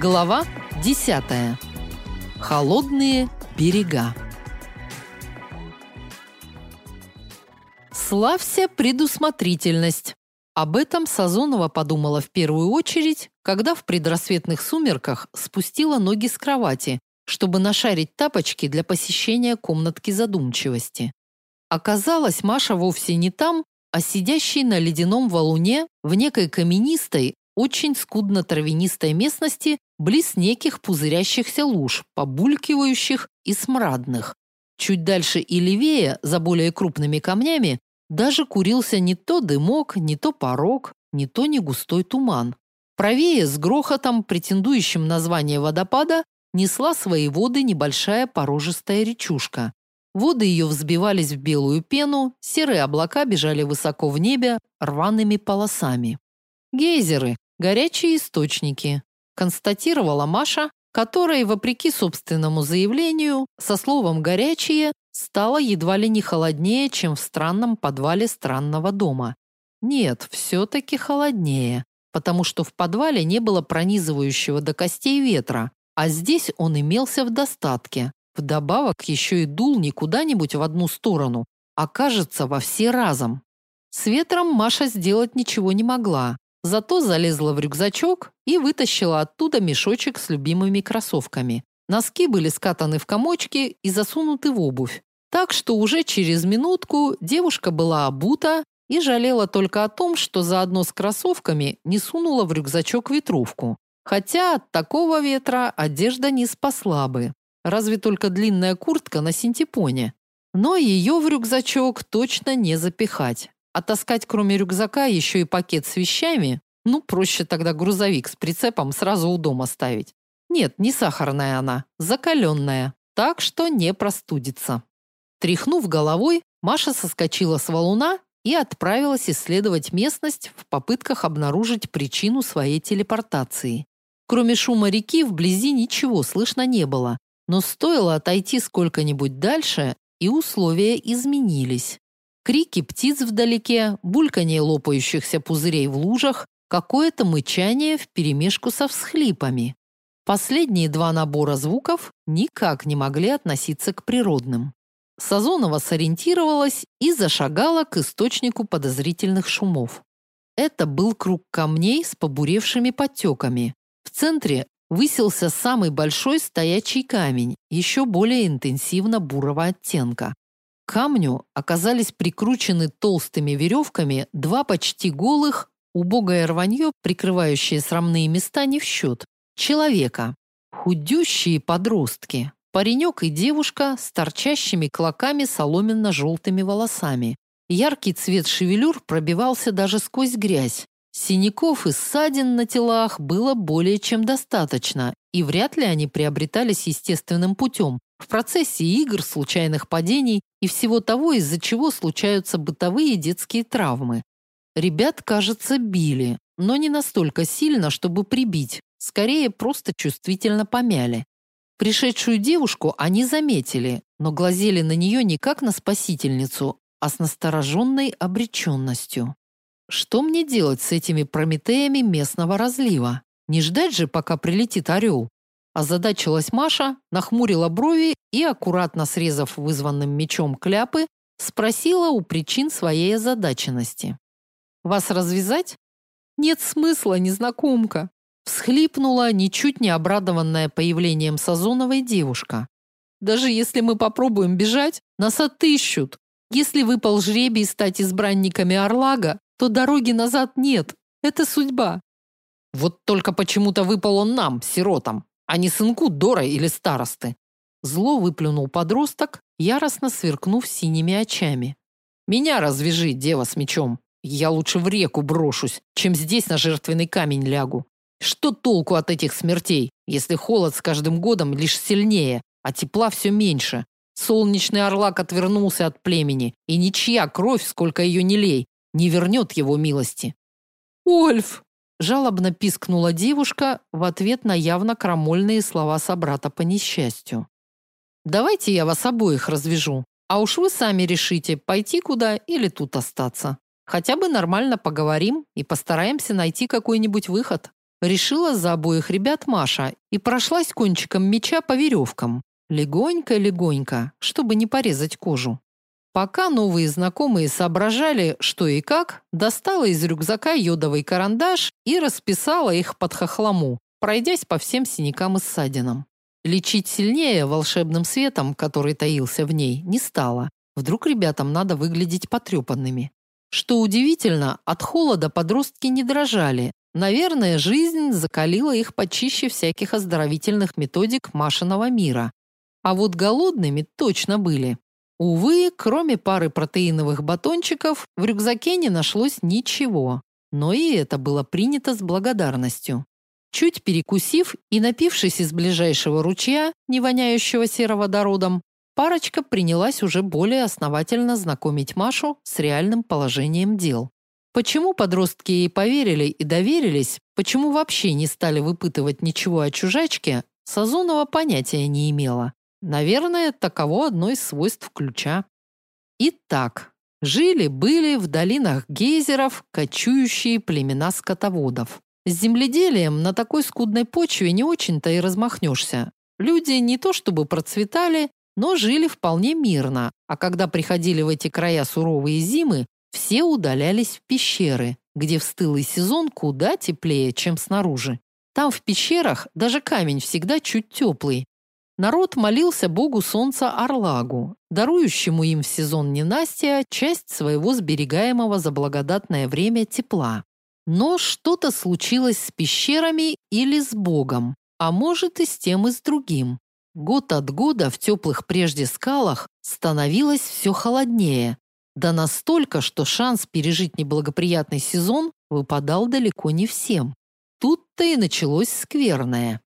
Глава 10. Холодные берега. Славься предусмотрительность. Об этом Сазонова подумала в первую очередь, когда в предрассветных сумерках спустила ноги с кровати, чтобы нашарить тапочки для посещения комнатки задумчивости. Оказалось, Маша вовсе не там, а сидящей на ледяном валуне в некой каменистой, очень скудно травянистой местности близ неких пузырящихся луж, побулькивающих и смрадных. Чуть дальше и левее, за более крупными камнями, даже курился не то дымок, не то порог, не то негустой туман. Правее, с грохотом, претендующим на звание водопада, несла свои воды небольшая порожистая речушка. Воды ее взбивались в белую пену, серые облака бежали высоко в небе рваными полосами. Гейзеры, горячие источники, констатировала Маша, которая, вопреки собственному заявлению, со словом «горячие» стало едва ли не холоднее, чем в странном подвале странного дома. Нет, все-таки холоднее, потому что в подвале не было пронизывающего до костей ветра, а здесь он имелся в достатке. Вдобавок еще и дул не куда-нибудь в одну сторону, а кажется во все разом. С ветром Маша сделать ничего не могла, Зато залезла в рюкзачок и вытащила оттуда мешочек с любимыми кроссовками. Носки были скатаны в комочки и засунуты в обувь. Так что уже через минутку девушка была обута и жалела только о том, что заодно с кроссовками не сунула в рюкзачок ветровку. Хотя от такого ветра одежда не спасла бы. Разве только длинная куртка на синтепоне. Но ее в рюкзачок точно не запихать. А кроме рюкзака еще и пакет с вещами, ну, проще тогда грузовик с прицепом сразу у дома ставить. Нет, не сахарная она, закаленная, так что не простудится. Тряхнув головой, Маша соскочила с валуна и отправилась исследовать местность в попытках обнаружить причину своей телепортации. Кроме шума реки вблизи ничего слышно не было, но стоило отойти сколько-нибудь дальше, и условия изменились. Крики птиц вдалеке, бульканье лопающихся пузырей в лужах, какое-то мычание вперемешку со всхлипами. Последние два набора звуков никак не могли относиться к природным. Сазонова сориентировалась и зашагала к источнику подозрительных шумов. Это был круг камней с побуревшими подтеками. В центре высился самый большой стоячий камень, еще более интенсивно бурого оттенка камню оказались прикручены толстыми веревками два почти голых, убогое рванье, прикрывающее срамные места, не в счет, человека. Худющие подростки, паренек и девушка с торчащими клоками соломенно-желтыми волосами. Яркий цвет шевелюр пробивался даже сквозь грязь. Синяков и ссадин на телах было более чем достаточно, и вряд ли они приобретались естественным путем, в процессе игр, случайных падений и всего того, из-за чего случаются бытовые детские травмы. Ребят, кажется, били, но не настолько сильно, чтобы прибить, скорее просто чувствительно помяли. Пришедшую девушку они заметили, но глазели на нее не как на спасительницу, а с настороженной обреченностью. Что мне делать с этими прометеями местного разлива? Не ждать же, пока прилетит орел? Озадачилась Маша, нахмурила брови и, аккуратно срезав вызванным мечом кляпы, спросила у причин своей озадаченности. «Вас развязать?» «Нет смысла, незнакомка», всхлипнула ничуть не обрадованная появлением Сазоновой девушка. «Даже если мы попробуем бежать, нас отыщут. Если выпал жребий стать избранниками Орлага, то дороги назад нет. Это судьба». «Вот только почему-то выпал он нам, сиротам», а не сынку Дора или старосты. Зло выплюнул подросток, яростно сверкнув синими очами. Меня развяжи, дева с мечом. Я лучше в реку брошусь, чем здесь на жертвенный камень лягу. Что толку от этих смертей, если холод с каждым годом лишь сильнее, а тепла все меньше? Солнечный орлак отвернулся от племени, и ничья кровь, сколько ее не лей, не вернет его милости. «Ольф!» Жалобно пискнула девушка в ответ на явно крамольные слова собрата по несчастью. Давайте я вас обоих развяжу, а уж вы сами решите, пойти куда или тут остаться. Хотя бы нормально поговорим и постараемся найти какой-нибудь выход. решила за обоих ребят Маша и прошлась кончиком меча по веревкам. Легонько-легонько, чтобы не порезать кожу. Пока новые знакомые соображали, что и как, достала из рюкзака йодовый карандаш и расписала их под хохлому, пройдясь по всем синякам и ссадинам. Лечить сильнее волшебным светом, который таился в ней, не стала. Вдруг ребятам надо выглядеть потрепанными. Что удивительно, от холода подростки не дрожали. Наверное, жизнь закалила их почище всяких оздоровительных методик Машиного мира. А вот голодными точно были. Увы, кроме пары протеиновых батончиков, в рюкзаке не нашлось ничего. Но и это было принято с благодарностью. Чуть перекусив и напившись из ближайшего ручья, не воняющего сероводородом, парочка принялась уже более основательно знакомить Машу с реальным положением дел. Почему подростки ей поверили и доверились, почему вообще не стали выпытывать ничего о чужачке, Сазонова понятия не имела. Наверное, таково одно из свойств ключа. Итак, жили-были в долинах гейзеров кочующие племена скотоводов. С земледелием на такой скудной почве не очень-то и размахнешься. Люди не то чтобы процветали, но жили вполне мирно, а когда приходили в эти края суровые зимы, все удалялись в пещеры, где в стылый сезон куда теплее, чем снаружи. Там в пещерах даже камень всегда чуть теплый, Народ молился богу солнца Арлагу, дарующему им в сезон ненастья часть своего сберегаемого за благодатное время тепла. Но что-то случилось с пещерами или с богом, а может и с тем и с другим. Год от года в теплых прежде скалах становилось все холоднее, да настолько, что шанс пережить неблагоприятный сезон выпадал далеко не всем. Тут-то и началось скверное.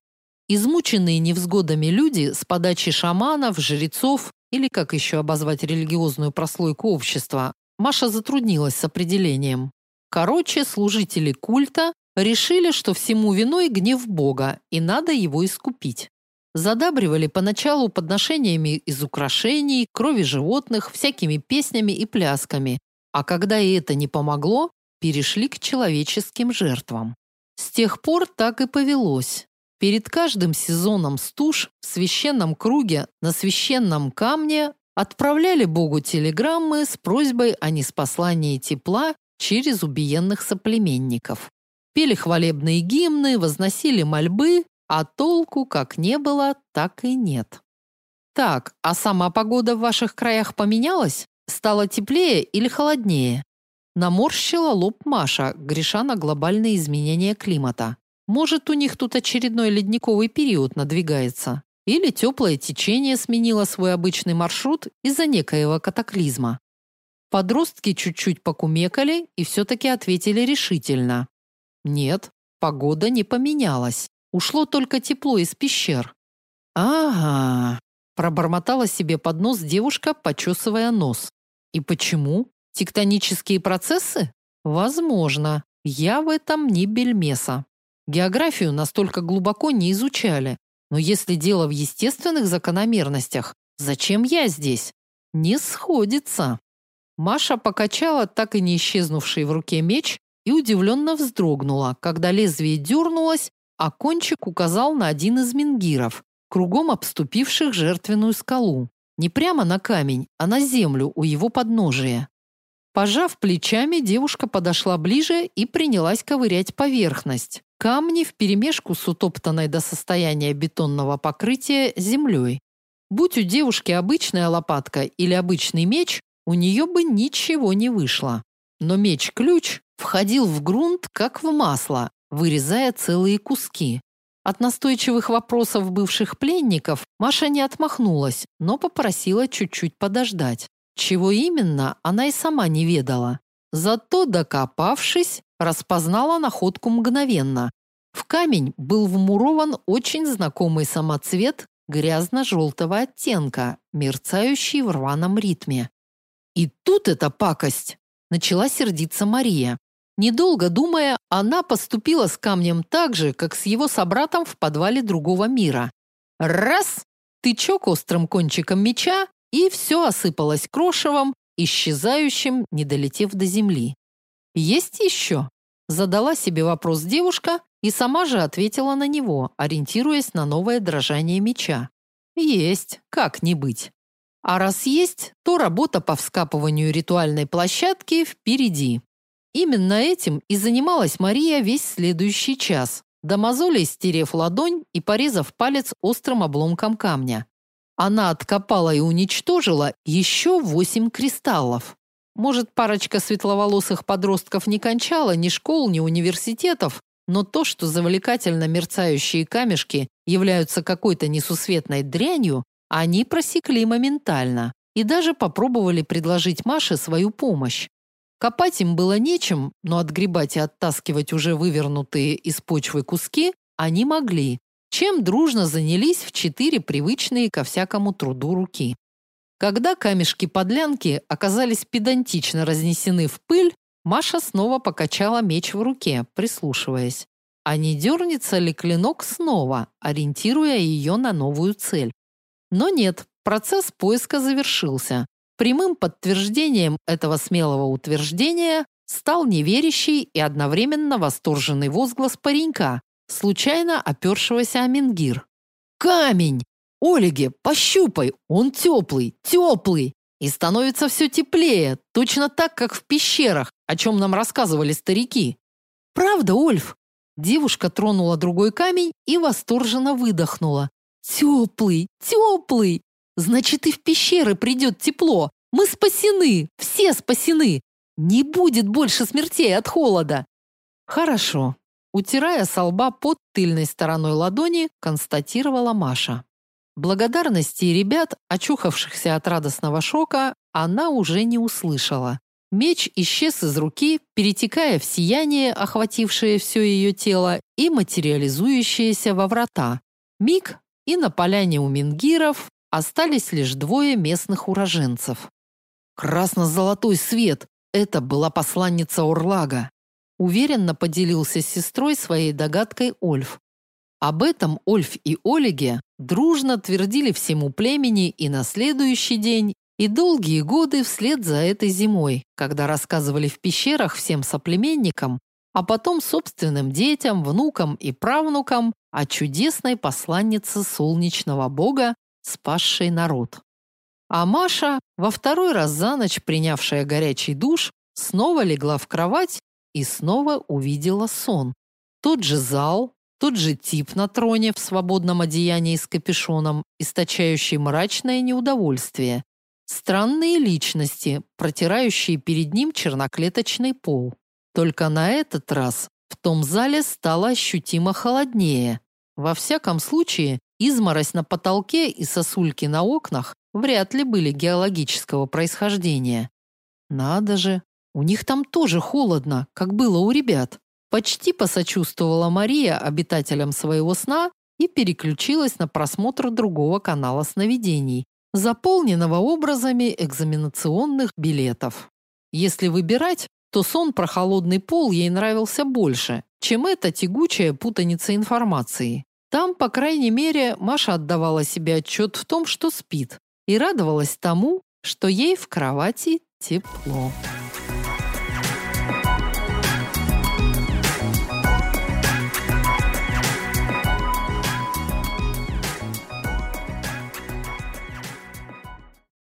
Измученные невзгодами люди с подачи шаманов, жрецов или как еще обозвать религиозную прослойку общества, Маша затруднилась с определением. Короче, служители культа решили, что всему виной гнев Бога, и надо его искупить. Задабривали поначалу подношениями из украшений, крови животных, всякими песнями и плясками, а когда и это не помогло, перешли к человеческим жертвам. С тех пор так и повелось. Перед каждым сезоном стуж в священном круге на священном камне отправляли Богу телеграммы с просьбой о неспослании тепла через убиенных соплеменников. Пели хвалебные гимны, возносили мольбы, а толку как не было, так и нет. Так, а сама погода в ваших краях поменялась? Стало теплее или холоднее? Наморщила лоб Маша, греша на глобальные изменения климата. Может, у них тут очередной ледниковый период надвигается, или теплое течение сменило свой обычный маршрут из-за некоего катаклизма. Подростки чуть-чуть покумекали и все таки ответили решительно. Нет, погода не поменялась. Ушло только тепло из пещер. Ага, пробормотала себе под нос девушка, почесывая нос. И почему? Тектонические процессы? Возможно. Я в этом не бельмеса. Географию настолько глубоко не изучали. Но если дело в естественных закономерностях, зачем я здесь? Не сходится. Маша покачала так и не исчезнувший в руке меч и удивленно вздрогнула, когда лезвие дернулось, а кончик указал на один из менгиров, кругом обступивших жертвенную скалу. Не прямо на камень, а на землю у его подножия. Пожав плечами, девушка подошла ближе и принялась ковырять поверхность. Камни вперемешку с утоптанной до состояния бетонного покрытия землей. Будь у девушки обычная лопатка или обычный меч, у нее бы ничего не вышло. Но меч-ключ входил в грунт как в масло, вырезая целые куски. От настойчивых вопросов бывших пленников Маша не отмахнулась, но попросила чуть-чуть подождать. Чего именно, она и сама не ведала. Зато, докопавшись, распознала находку мгновенно. В камень был вмурован очень знакомый самоцвет грязно-желтого оттенка, мерцающий в рваном ритме. И тут эта пакость! Начала сердиться Мария. Недолго думая, она поступила с камнем так же, как с его собратом в подвале другого мира. Раз! Тычок острым кончиком меча, и все осыпалось крошевом, исчезающим, не долетев до земли. Есть еще? Задала себе вопрос девушка и сама же ответила на него, ориентируясь на новое дрожание меча. Есть, как не быть. А раз есть, то работа по вскапыванию ритуальной площадки впереди. Именно этим и занималась Мария весь следующий час, до мозолей стерев ладонь и порезав палец острым обломком камня. Она откопала и уничтожила еще восемь кристаллов. Может, парочка светловолосых подростков не кончала ни школ, ни университетов, но то, что завлекательно мерцающие камешки являются какой-то несусветной дрянью, они просекли моментально и даже попробовали предложить Маше свою помощь. Копать им было нечем, но отгребать и оттаскивать уже вывернутые из почвы куски они могли, чем дружно занялись в четыре привычные ко всякому труду руки. Когда камешки-подлянки оказались педантично разнесены в пыль, Маша снова покачала меч в руке, прислушиваясь. А не дернется ли клинок снова, ориентируя ее на новую цель? Но нет, процесс поиска завершился. Прямым подтверждением этого смелого утверждения стал неверящий и одновременно восторженный возглас паренька, случайно опершегося о менгир. «Камень! Олеге, пощупай! Он теплый, теплый! И становится все теплее, точно так, как в пещерах, о чем нам рассказывали старики». «Правда, Ольф?» Девушка тронула другой камень и восторженно выдохнула. «Теплый, теплый! Значит, и в пещеры придет тепло. Мы спасены, все спасены. Не будет больше смертей от холода. Хорошо. Утирая со лба под тыльной стороной ладони, констатировала Маша. Благодарности ребят, очухавшихся от радостного шока, она уже не услышала. Меч исчез из руки, перетекая в сияние, охватившее все ее тело, и материализующееся во врата. Миг, и на поляне у мингиров Остались лишь двое местных уроженцев. Красно-золотой свет это была посланница Урлага. Уверенно поделился с сестрой своей догадкой Ольф. Об этом Ольф и Олеге дружно твердили всему племени и на следующий день, и долгие годы вслед за этой зимой, когда рассказывали в пещерах всем соплеменникам, а потом собственным детям, внукам и правнукам о чудесной посланнице солнечного бога спасшей народ. А Маша, во второй раз за ночь принявшая горячий душ, снова легла в кровать и снова увидела сон. Тот же зал, тот же тип на троне в свободном одеянии с капюшоном, источающий мрачное неудовольствие. Странные личности, протирающие перед ним черноклеточный пол. Только на этот раз в том зале стало ощутимо холоднее. Во всяком случае, Изморозь на потолке и сосульки на окнах вряд ли были геологического происхождения. Надо же, у них там тоже холодно, как было у ребят. Почти посочувствовала Мария обитателям своего сна и переключилась на просмотр другого канала сновидений, заполненного образами экзаменационных билетов. Если выбирать, то сон про холодный пол ей нравился больше, чем эта тягучая путаница информации. Там, по крайней мере, Маша отдавала себе отчет в том, что спит, и радовалась тому, что ей в кровати тепло.